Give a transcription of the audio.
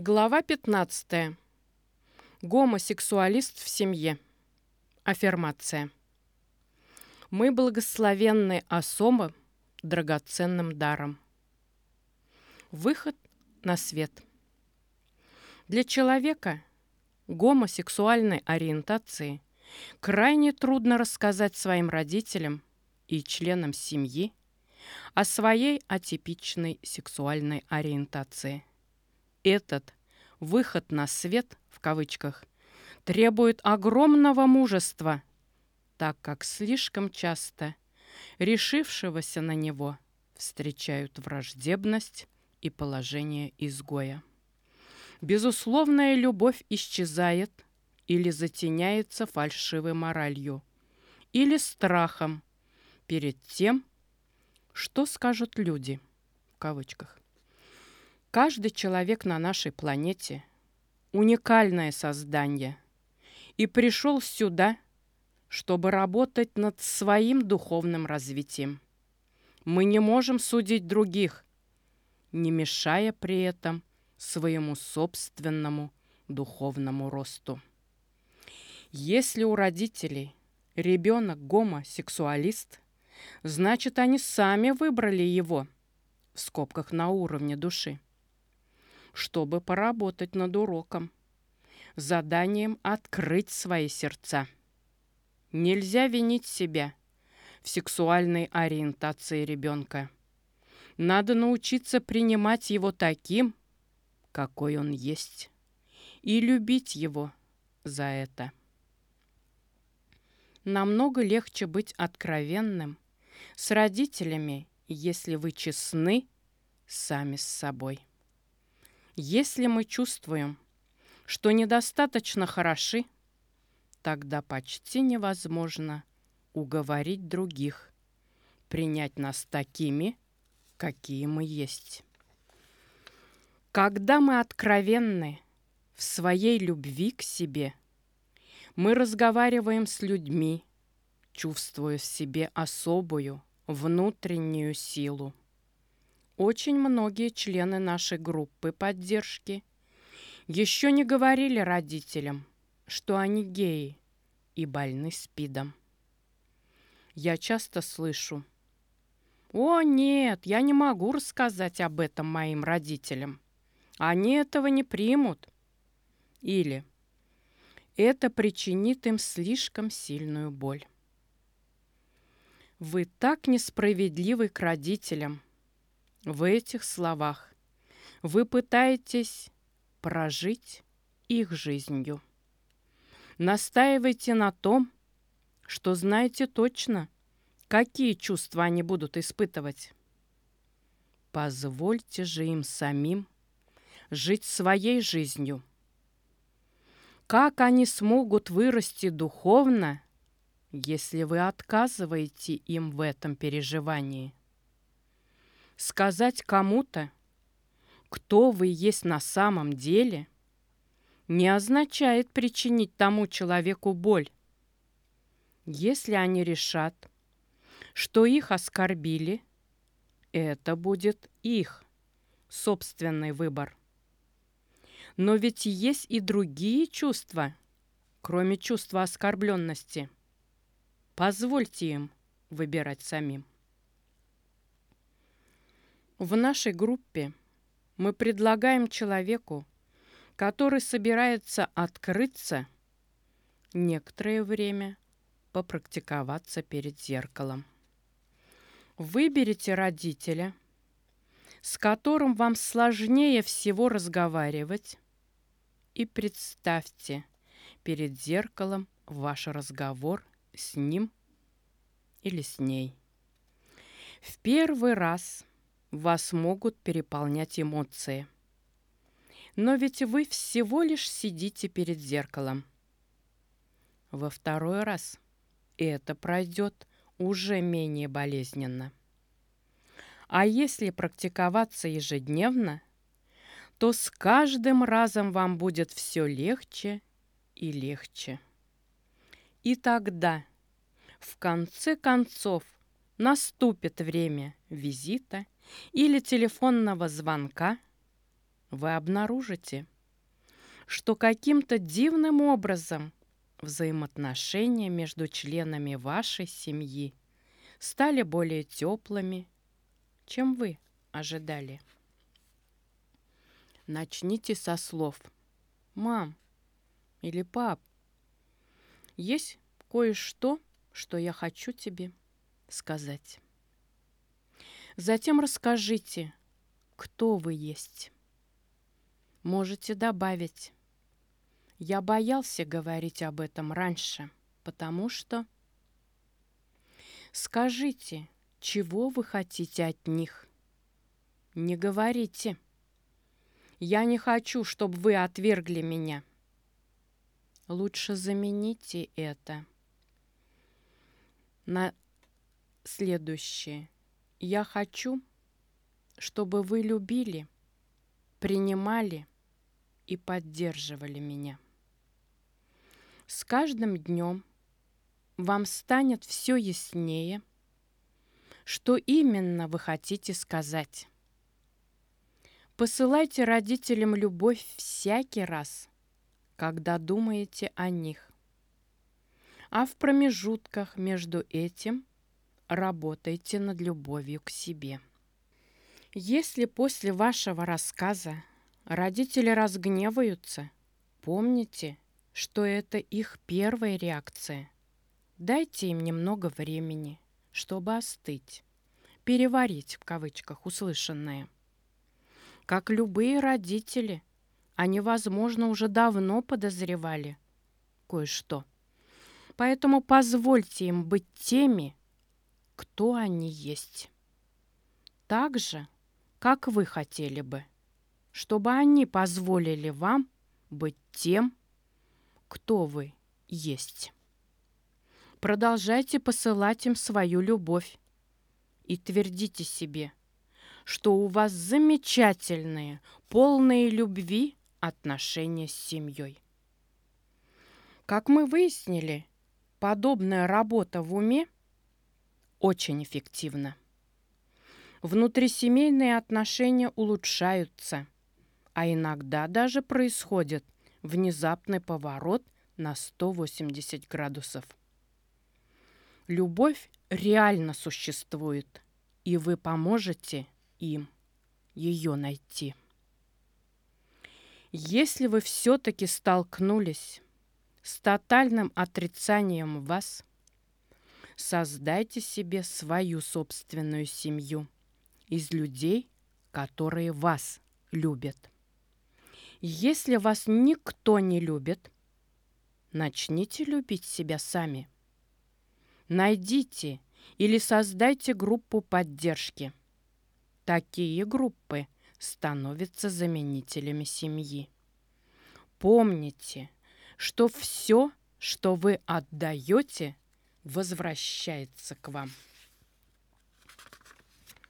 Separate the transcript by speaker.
Speaker 1: Глава 15. Гомосексуалист в семье. Аффирмация. Мы благословенны особо драгоценным даром. Выход на свет. Для человека гомосексуальной ориентации крайне трудно рассказать своим родителям и членам семьи о своей атипичной сексуальной ориентации. Этот «выход на свет» в кавычках требует огромного мужества, так как слишком часто решившегося на него встречают враждебность и положение изгоя. Безусловная любовь исчезает или затеняется фальшивой моралью или страхом перед тем, что скажут люди в кавычках. Каждый человек на нашей планете – уникальное создание и пришел сюда, чтобы работать над своим духовным развитием. Мы не можем судить других, не мешая при этом своему собственному духовному росту. Если у родителей ребенок гомосексуалист, значит, они сами выбрали его, в скобках на уровне души чтобы поработать над уроком. Заданием открыть свои сердца. Нельзя винить себя в сексуальной ориентации ребенка. Надо научиться принимать его таким, какой он есть, и любить его за это. Намного легче быть откровенным с родителями, если вы честны сами с собой. Если мы чувствуем, что недостаточно хороши, тогда почти невозможно уговорить других принять нас такими, какие мы есть. Когда мы откровенны в своей любви к себе, мы разговариваем с людьми, чувствуя в себе особую внутреннюю силу. Очень многие члены нашей группы поддержки еще не говорили родителям, что они геи и больны СПИДом. Я часто слышу, «О, нет, я не могу рассказать об этом моим родителям. Они этого не примут». Или «Это причинит им слишком сильную боль». Вы так несправедливы к родителям – в этих словах вы пытаетесь прожить их жизнью. Настаивайте на том, что знаете точно, какие чувства они будут испытывать. Позвольте же им самим жить своей жизнью. Как они смогут вырасти духовно, если вы отказываете им в этом переживании? Сказать кому-то, кто вы есть на самом деле, не означает причинить тому человеку боль. Если они решат, что их оскорбили, это будет их собственный выбор. Но ведь есть и другие чувства, кроме чувства оскорбленности. Позвольте им выбирать самим. В нашей группе мы предлагаем человеку, который собирается открыться, некоторое время попрактиковаться перед зеркалом. Выберите родителя, с которым вам сложнее всего разговаривать, и представьте перед зеркалом ваш разговор с ним или с ней. В первый раз вас могут переполнять эмоции. Но ведь вы всего лишь сидите перед зеркалом. Во второй раз это пройдет уже менее болезненно. А если практиковаться ежедневно, то с каждым разом вам будет все легче и легче. И тогда, в конце концов, наступит время визита – или телефонного звонка, вы обнаружите, что каким-то дивным образом взаимоотношения между членами вашей семьи стали более теплыми, чем вы ожидали. Начните со слов «Мам» или «Пап». Есть кое-что, что я хочу тебе сказать. Затем расскажите, кто вы есть. Можете добавить. Я боялся говорить об этом раньше, потому что... Скажите, чего вы хотите от них? Не говорите. Я не хочу, чтобы вы отвергли меня. Лучше замените это на следующее. Я хочу, чтобы вы любили, принимали и поддерживали меня. С каждым днем вам станет все яснее, что именно вы хотите сказать. Посылайте родителям любовь всякий раз, когда думаете о них. А в промежутках между этим работайте над любовью к себе. Если после вашего рассказа родители разгневаются, помните, что это их первая реакция. Дайте им немного времени, чтобы остыть, переварить в кавычках услышанное – как любые родители, они, возможно, уже давно подозревали кое-что. Поэтому позвольте им быть теми, кто они есть. Так же, как вы хотели бы, чтобы они позволили вам быть тем, кто вы есть. Продолжайте посылать им свою любовь и твердите себе – что у вас замечательные, полные любви отношения с семьей. Как мы выяснили, подобная работа в уме очень эффективна. Внутрисемейные отношения улучшаются, а иногда даже происходит внезапный поворот на 180 градусов. Любовь реально существует, и вы поможете – им ее найти. Если вы все-таки столкнулись с тотальным отрицанием вас, создайте себе свою собственную семью из людей, которые вас любят. Если вас никто не любит, начните любить себя сами. Найдите или создайте группу поддержки – Такие группы становятся заменителями семьи. Помните, что все, что вы отдаете, возвращается к вам.